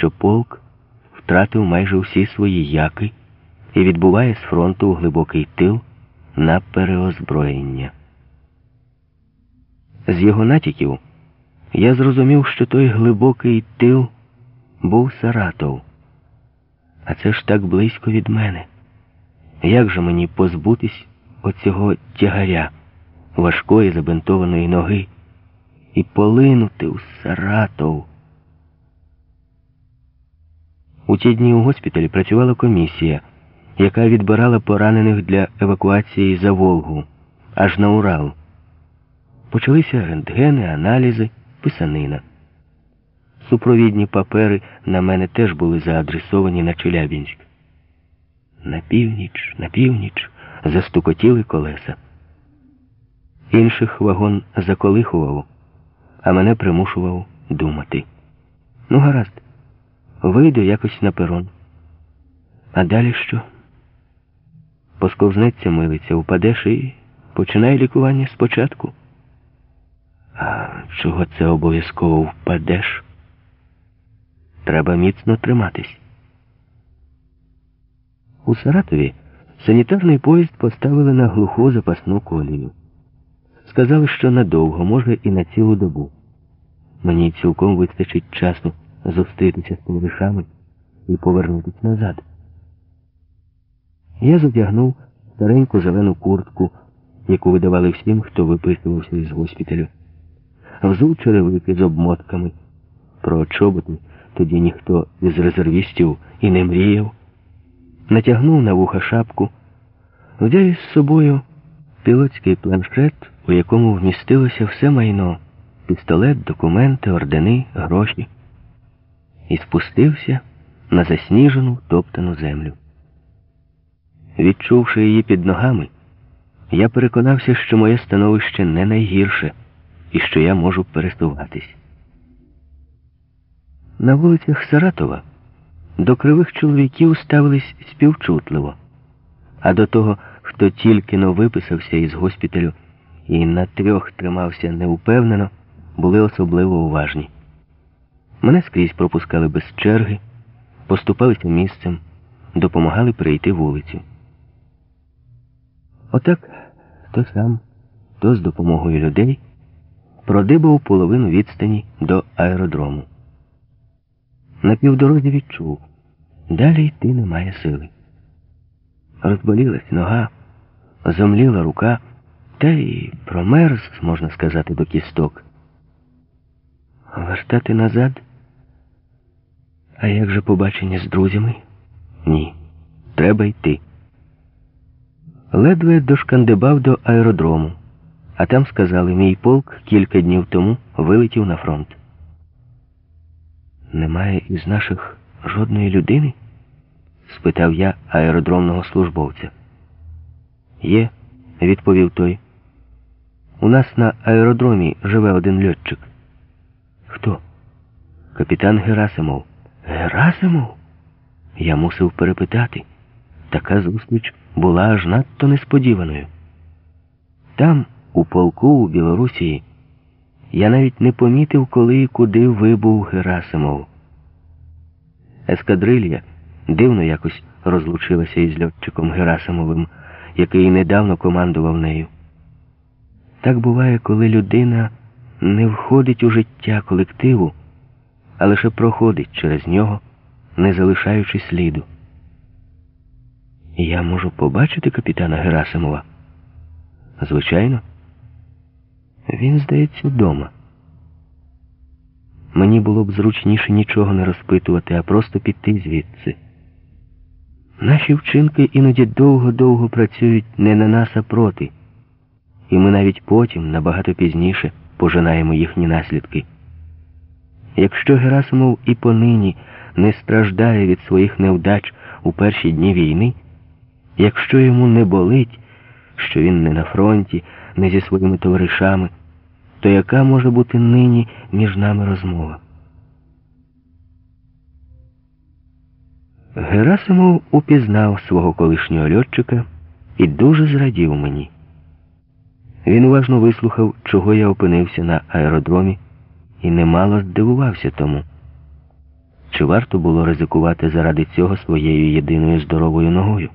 що полк втратив майже всі свої яки і відбуває з фронту у глибокий тил на переозброєння. З його натяків я зрозумів, що той глибокий тил був Саратов. А це ж так близько від мене. Як же мені позбутись оцього тягаря, важкої забинтованої ноги, і полинути в Саратов? У ті дні у госпіталі працювала комісія, яка відбирала поранених для евакуації за Волгу, аж на Урал. Почалися рентгени, аналізи, писанина. Супровідні папери на мене теж були заадресовані на Челябінськ. На північ, на північ застукотіли колеса. Інших вагон заколихував, а мене примушував думати. Ну, гаразд, вийду якось на перон. А далі що? Посковзнеться милиця, упадеш і починай лікування спочатку. А чого це обов'язково впадеш? Треба міцно триматись. У Саратові санітарний поїзд поставили на глуху запасну колію. Сказали, що надовго, може, і на цілу добу. Мені цілком вистачить часу зустрітися з товаришами і повернутися назад. Я задягнув стареньку зелену куртку, яку видавали всім, хто виписувався із госпіталю. Взув черевики з обмотками. Про чоботи тоді ніхто із резервістів і не мріяв. Натягнув на вуха шапку, взяв із собою пілотський планшет, у якому вмістилося все майно пістолет, документи, ордени, гроші, і спустився на засніжену топтану землю. Відчувши її під ногами, я переконався, що моє становище не найгірше і що я можу пересуватись. На вулицях Саратова до кривих чоловіків ставились співчутливо, а до того, хто тільки но виписався із госпіталю і на трьох тримався неупевнено, були особливо уважні. Мене скрізь пропускали без черги, поступалися місцем, допомагали перейти вулицю. Отак то сам, то з допомогою людей продибав половину відстані до аеродрому. На півдорозі відчув, далі йти немає сили. Розболілась нога, зомліла рука, та й промерз, можна сказати, до кісток. Вертати назад? А як же побачення з друзями? Ні. Треба йти. Ледве дошкандибав до аеродрому, а там сказали, мій полк кілька днів тому вилетів на фронт. Немає із наших жодної людини? спитав я аеродромного службовця. Є, відповів той. У нас на аеродромі живе один льотчик. Хто? Капітан Герасимов. Герасимов? Я мусив перепитати. Така зустріч була аж надто несподіваною. Там, у полку у Білорусії, я навіть не помітив, коли і куди вибув Герасимов. Ескадрилья дивно якось розлучилася із льотчиком Герасимовим, який недавно командував нею. Так буває, коли людина не входить у життя колективу, а лише проходить через нього, не залишаючи сліду. Я можу побачити капітана Герасимова? Звичайно. Він, здається, вдома. Мені було б зручніше нічого не розпитувати, а просто піти звідси. Наші вчинки іноді довго-довго працюють не на нас, а проти. І ми навіть потім, набагато пізніше, пожинаємо їхні наслідки. Якщо Герасимов і понині не страждає від своїх невдач у перші дні війни, якщо йому не болить, що він не на фронті, не зі своїми товаришами, то яка може бути нині між нами розмова? Герасимов упізнав свого колишнього льотчика і дуже зрадів мені. Він уважно вислухав, чого я опинився на аеродромі, і немало здивувався тому. Чи варто було ризикувати заради цього своєю єдиною здоровою ногою?